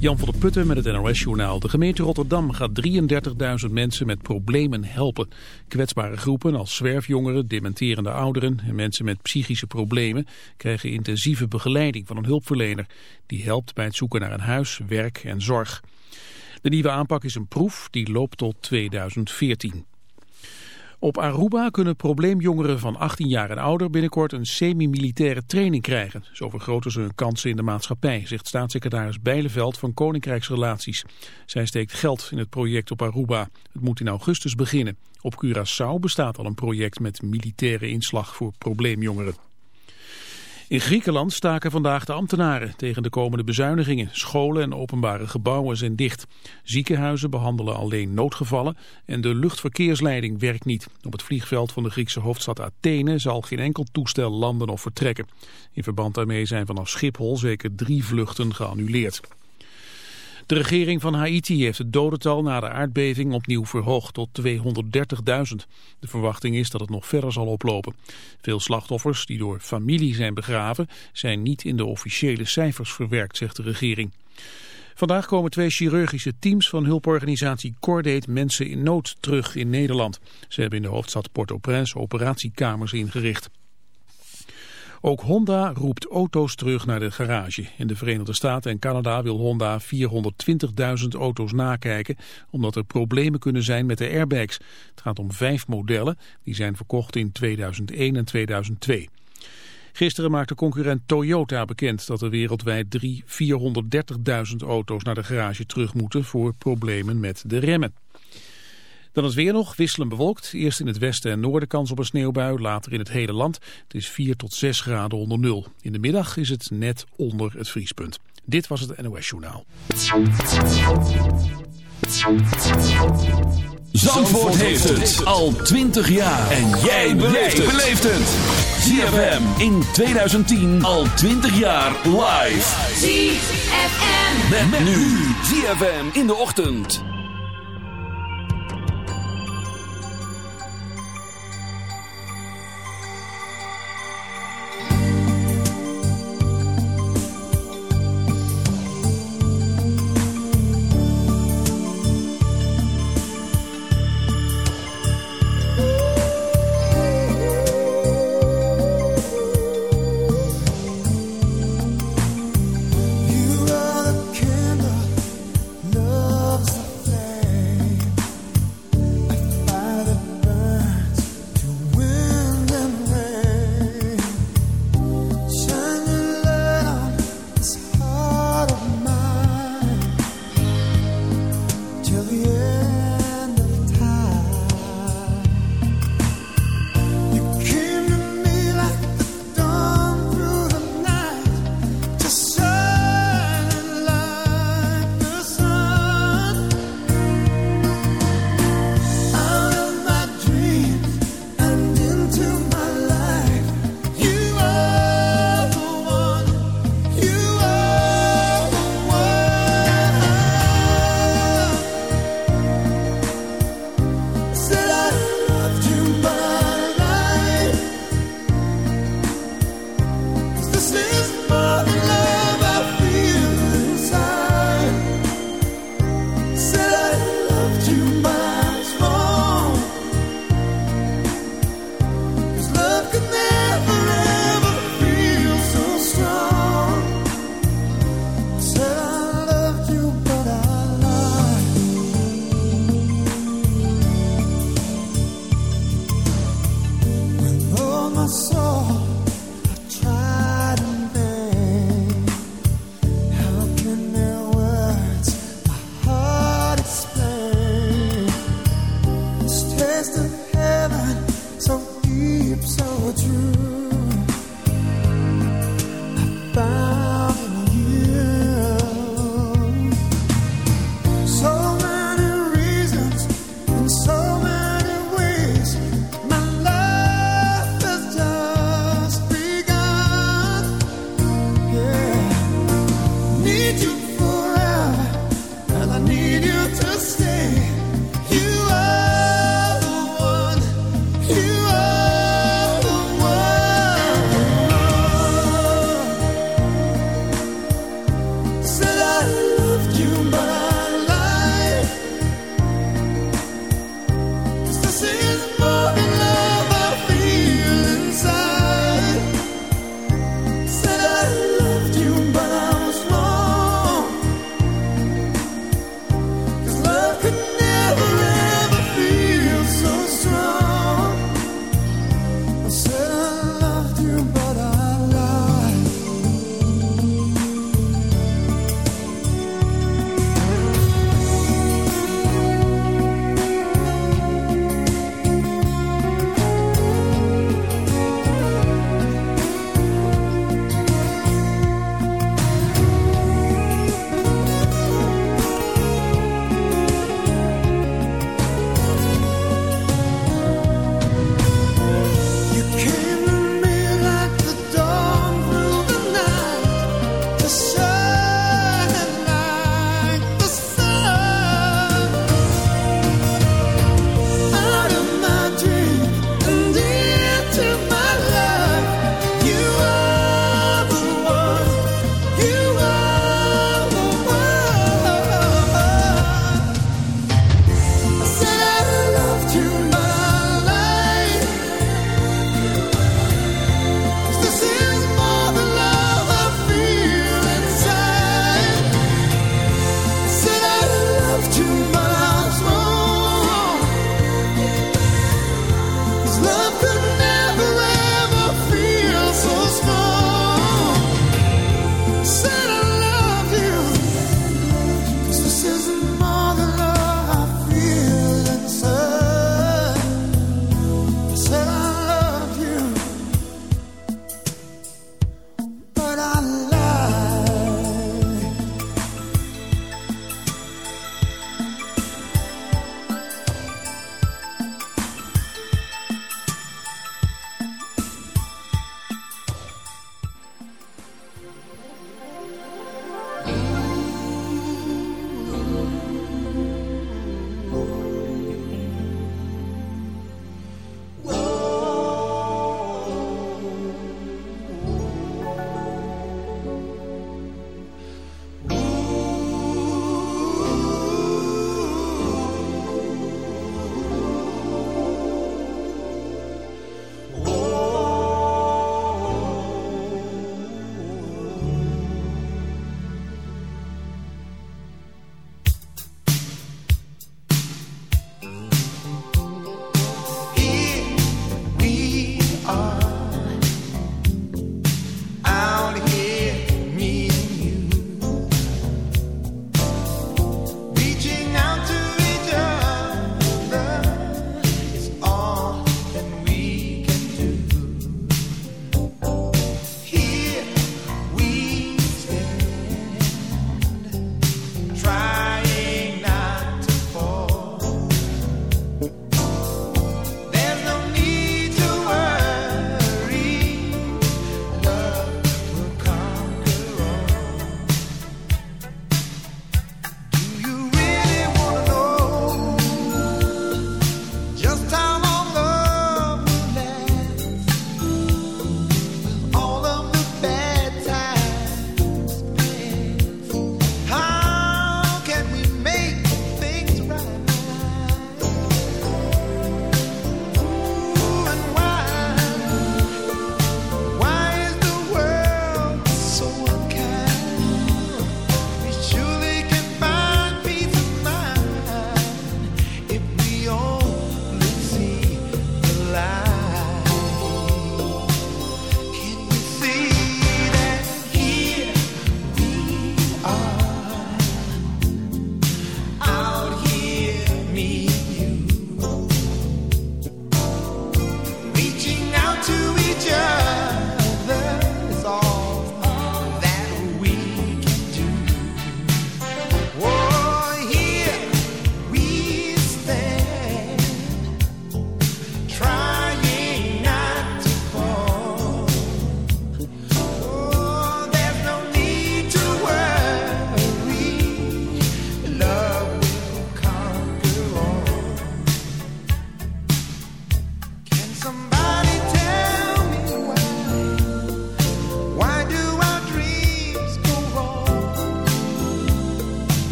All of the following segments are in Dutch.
Jan van der Putten met het NOS-journaal. De gemeente Rotterdam gaat 33.000 mensen met problemen helpen. Kwetsbare groepen als zwerfjongeren, dementerende ouderen en mensen met psychische problemen krijgen intensieve begeleiding van een hulpverlener. Die helpt bij het zoeken naar een huis, werk en zorg. De nieuwe aanpak is een proef die loopt tot 2014. Op Aruba kunnen probleemjongeren van 18 jaar en ouder binnenkort een semi-militaire training krijgen. Zo vergroten ze hun kansen in de maatschappij, zegt staatssecretaris Bijleveld van Koninkrijksrelaties. Zij steekt geld in het project op Aruba. Het moet in augustus beginnen. Op Curaçao bestaat al een project met militaire inslag voor probleemjongeren. In Griekenland staken vandaag de ambtenaren tegen de komende bezuinigingen. Scholen en openbare gebouwen zijn dicht. Ziekenhuizen behandelen alleen noodgevallen en de luchtverkeersleiding werkt niet. Op het vliegveld van de Griekse hoofdstad Athene zal geen enkel toestel landen of vertrekken. In verband daarmee zijn vanaf Schiphol zeker drie vluchten geannuleerd. De regering van Haiti heeft het dodental na de aardbeving opnieuw verhoogd tot 230.000. De verwachting is dat het nog verder zal oplopen. Veel slachtoffers die door familie zijn begraven zijn niet in de officiële cijfers verwerkt, zegt de regering. Vandaag komen twee chirurgische teams van hulporganisatie Cordate Mensen in Nood terug in Nederland. Ze hebben in de hoofdstad Port-au-Prince operatiekamers ingericht. Ook Honda roept auto's terug naar de garage. In de Verenigde Staten en Canada wil Honda 420.000 auto's nakijken... omdat er problemen kunnen zijn met de airbags. Het gaat om vijf modellen, die zijn verkocht in 2001 en 2002. Gisteren maakte concurrent Toyota bekend dat er wereldwijd 300.000, 430.000 auto's naar de garage terug moeten voor problemen met de remmen. Dan het weer nog, wisselen bewolkt. Eerst in het westen en noorden kans op een sneeuwbui, later in het hele land. Het is 4 tot 6 graden onder nul. In de middag is het net onder het vriespunt. Dit was het NOS Journaal. Zandvoort heeft het al 20 jaar. En jij beleeft het. ZFM in 2010 al 20 jaar live. ZFM. Met, nu. ZFM in de ochtend.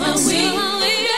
and we.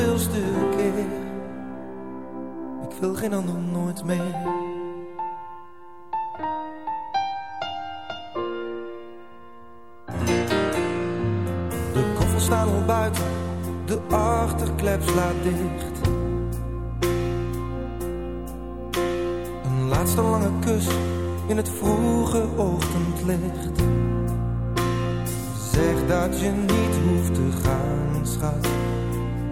Zoveelste keer Ik wil geen ander nooit meer De koffers staan al buiten De achterklep slaat dicht Een laatste lange kus in het vroege ochtendlicht. Zeg dat je niet hoeft te gaan, schat.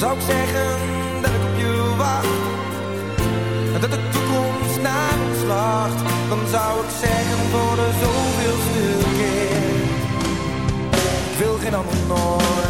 zou ik zeggen dat ik op je wacht. Dat de toekomst naar ons lacht. Dan zou ik zeggen voor de zoveelste keer. Ik geen ander nooit.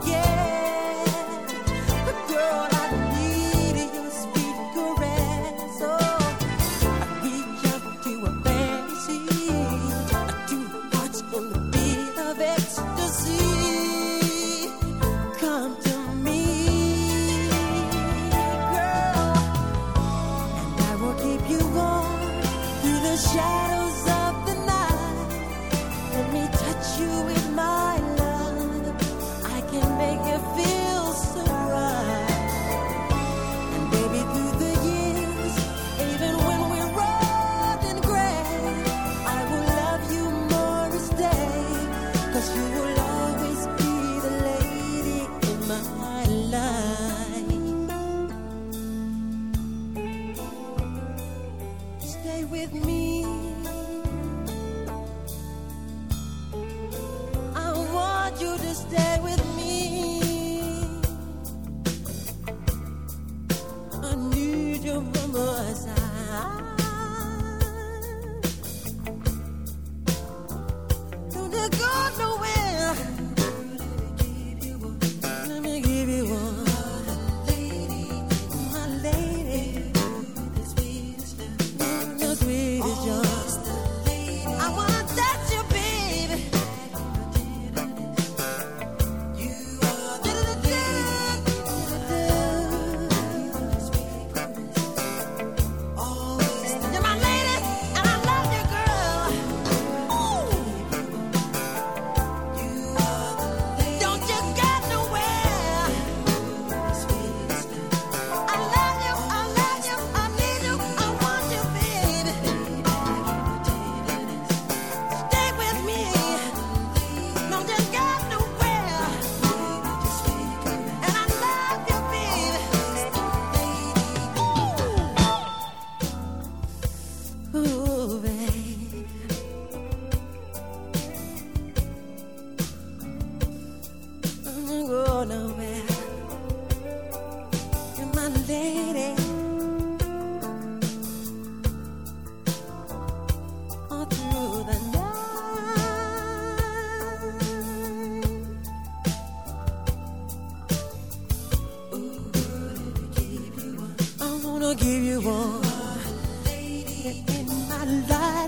la la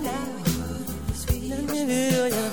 la.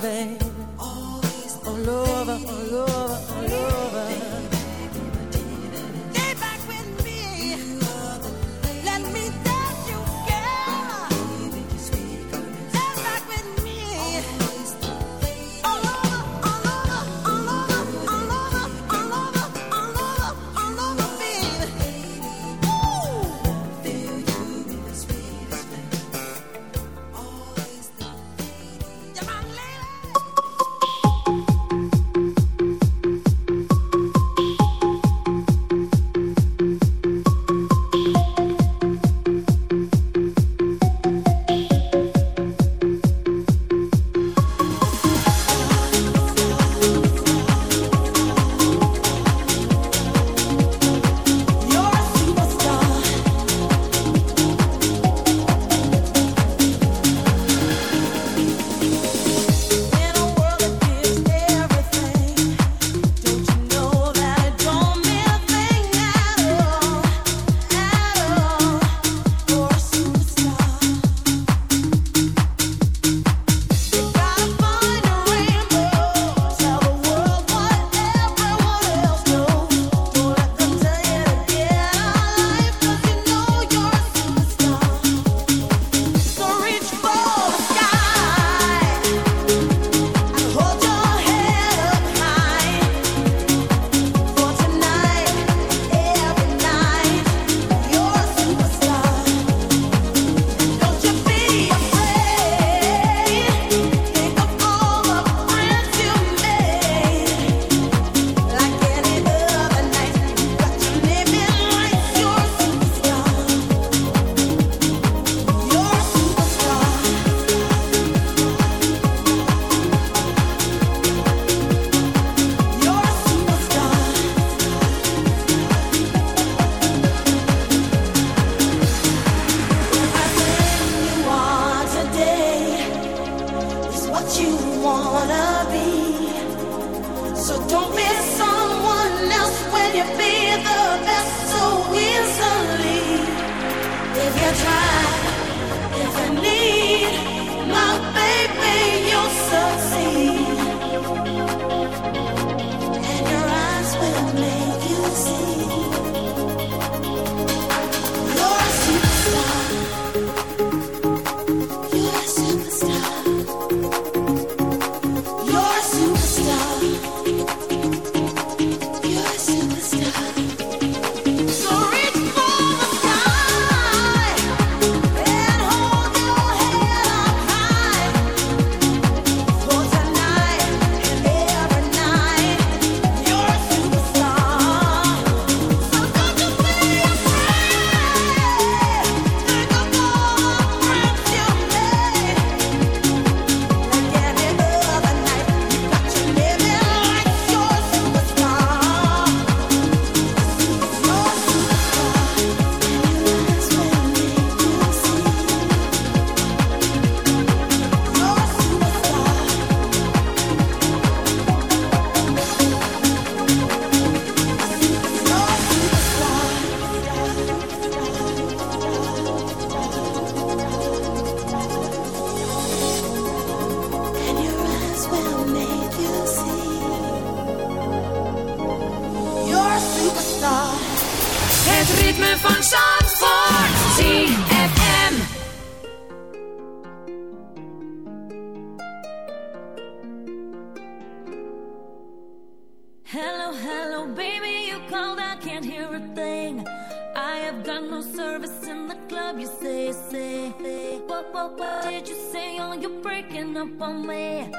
me.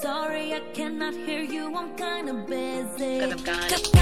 Sorry, I cannot hear you. I'm kinda busy. I'm gone.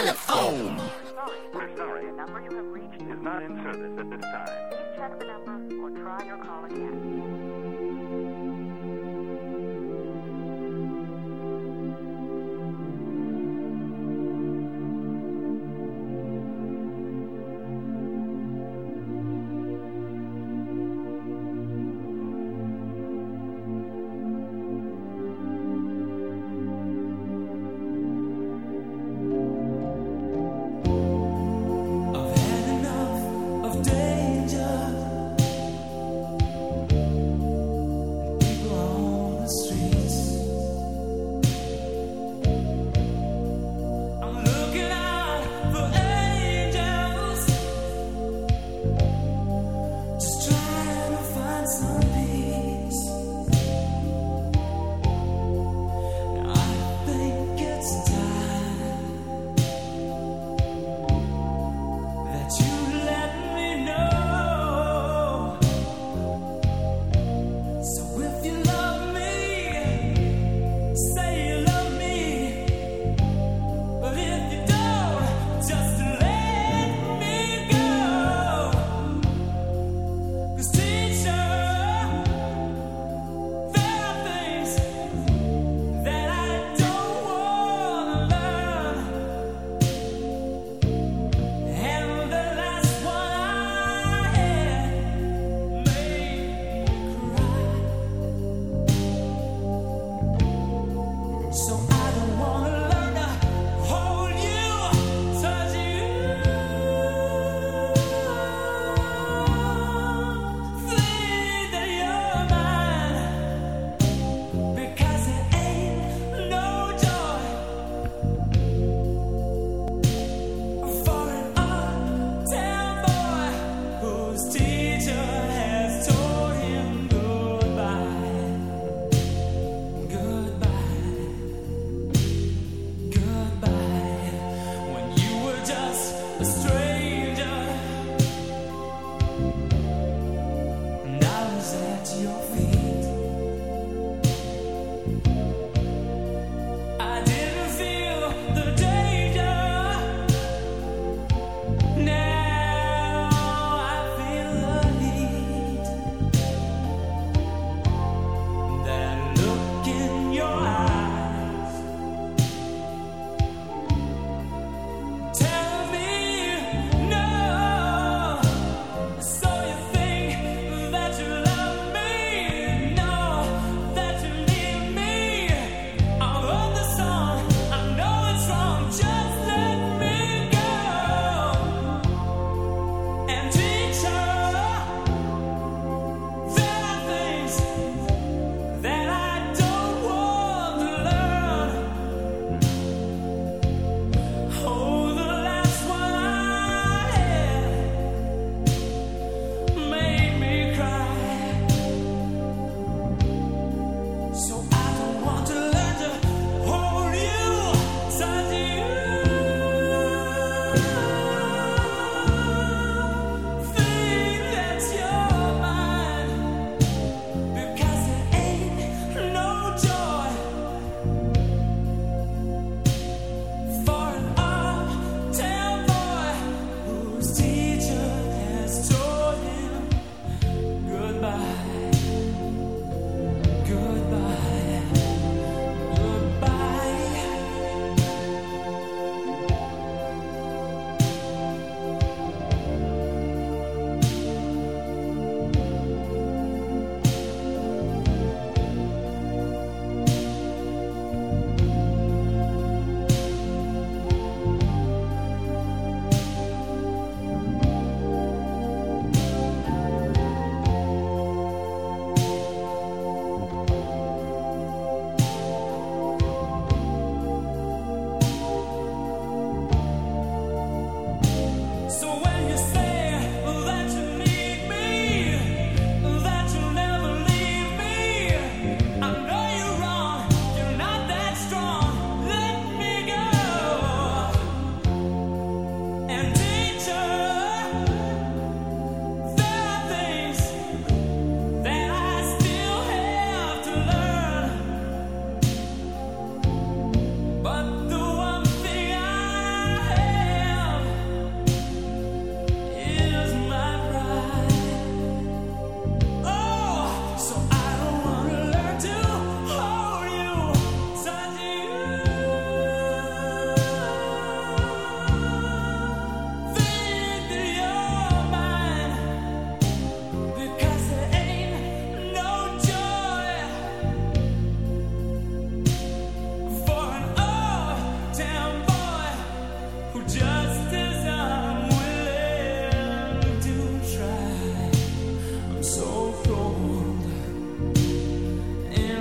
telephone. Sorry, we're sorry. The number you have reached is not in service at this time. Please check the number or try your call again.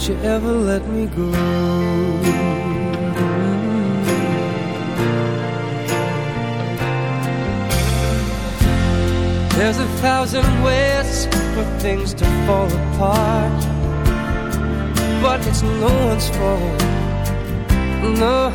don't you ever let me go. There's a thousand ways for things to fall apart, but it's no one's fault. No,